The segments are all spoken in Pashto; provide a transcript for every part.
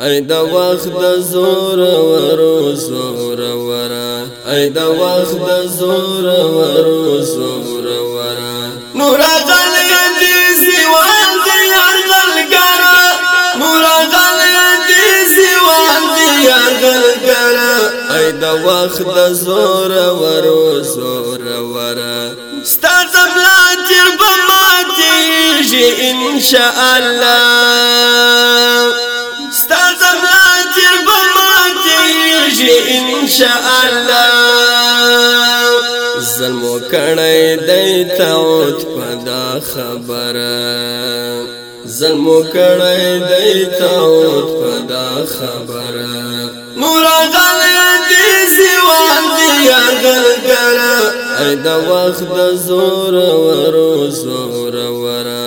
ايدا دا وخت د زور ورو زور ورا ايدا دا وخت د زور ورو زور ورا نور غل دې سیوان دې ارغل کرا نور غل دې سیوان دې ارغل کرا ای دا وخت د زور ورو زور ورا بلا زبلا تر تيجي ان شاء الله ستاسو تر بماتیږي ان شاء الله زلمو کړي د تاوت پدا خبره زلمو کړي د تاوت پدا خبره نور غلطي سیوان دی اگر کرا اې دا وخت د زور ورو زور ورا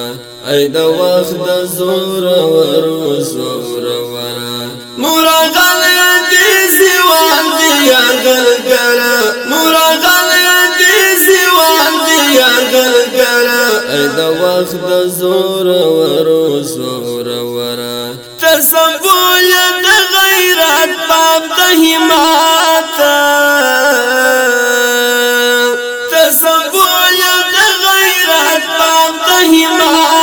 اې د وخت د زور ور زور ور مرغل دې سیوان دی اغل کرا مرغل دې سیوان دی اغل کرا اې د وخت د زور ور زور ور تسبو یا غیرت باب د همت تسبو یا غیرت باب د همت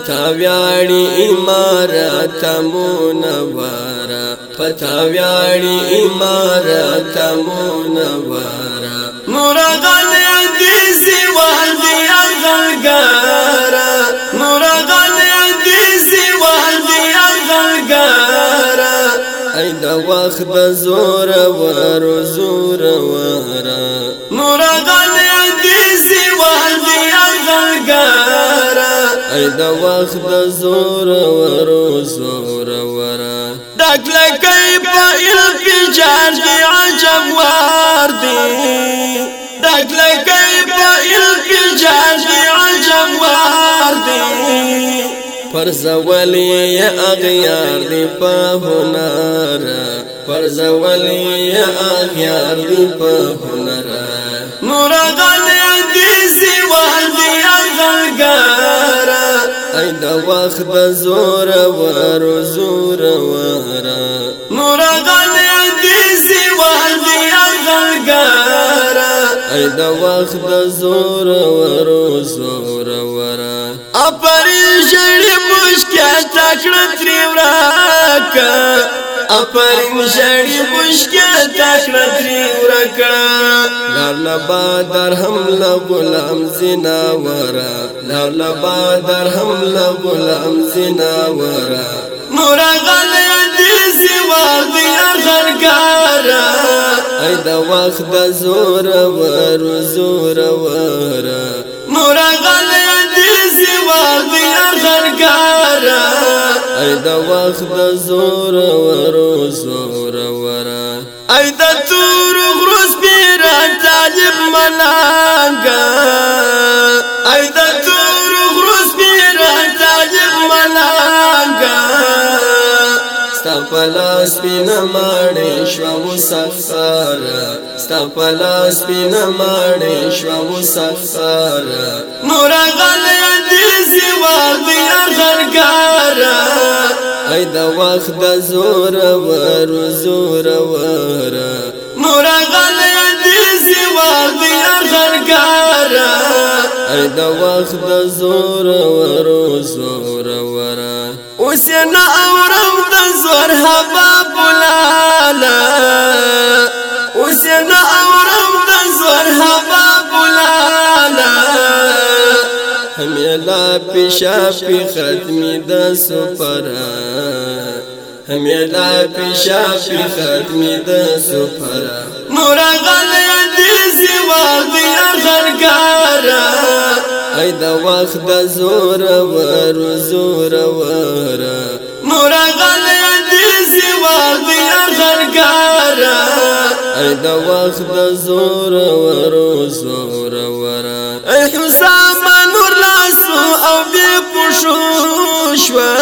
پتا ویاړي امارت مونوارا پتا ویاړي امارت مونوارا مراد دې سیوا دې اغلګارا مراد دې سیوا دې اغلګارا اې دا وخت بزور ور زور ورا ای د وخت د زور ورو زور ورا دکل کای په الفجار دی عجب وار دی دکل کای په الفجار دی عجب وار دی پر زولی اغیار دی په هنر پر زولی اغیار دی په هنر د وخت د زور ور زور ور مرغل دې سیوا دې اغلګار اې د وخت د زور ور زور ور اپر شړې مشکل تکړه تری ورکا اپرین شړی مشکل تاکړه تری ورکړه لالا با درهم لا غلام زنا ورا لالا با درهم لا غلام زنا ورا نور غل دې سیوا دې خرګارا اې دا وخت د زور ور زور ور نور غل دې سیوا دې خرګارا ای دا وخت د زور ور زور ور ای دا تور غروس پیر طالب ملنګا ای دا تور غروس پیر طالب ملنګا ستپلا سپینا ماړې شو وسخار ستپلا سپینا ماړې شو وسخار نور غل دې سیوا دې اخر کار ای د وخت د زور ور زور ور مرغل دې سوا دې غرګار ای د وخت د زور ور زور ور اوس نه اورم د زور هوا بولالا اوس نه اورم د زور هوا همیلا پیشا پی ختمی دا سپران میلا پیشا پی ختمی دا سپرا نورا غلی دیسی والدی اخرکارا ای دا وقت دا زور ور زور ور نورا غلی دیسی والدی اخرکارا ای دا وقت دا زور ور زور ور ای حسام نور لاسو او بی پوشو شوا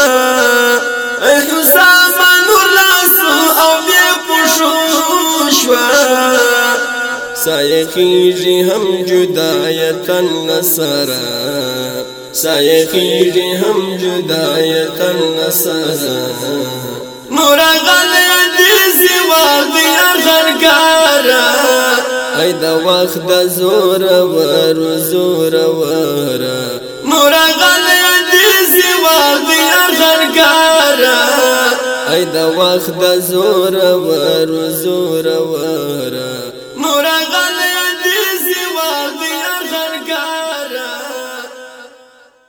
ای حسام سایه خیجی هم جدایتن لسرا سایه خیجی هم جدایتن لسرا نورا غلی دیسی واردی اخرکارا ای دا وقت دا زورا ور زورا ورا نورا غلی دیسی واردی اخرکارا ای دا وخت د زور ور زور ور مورغل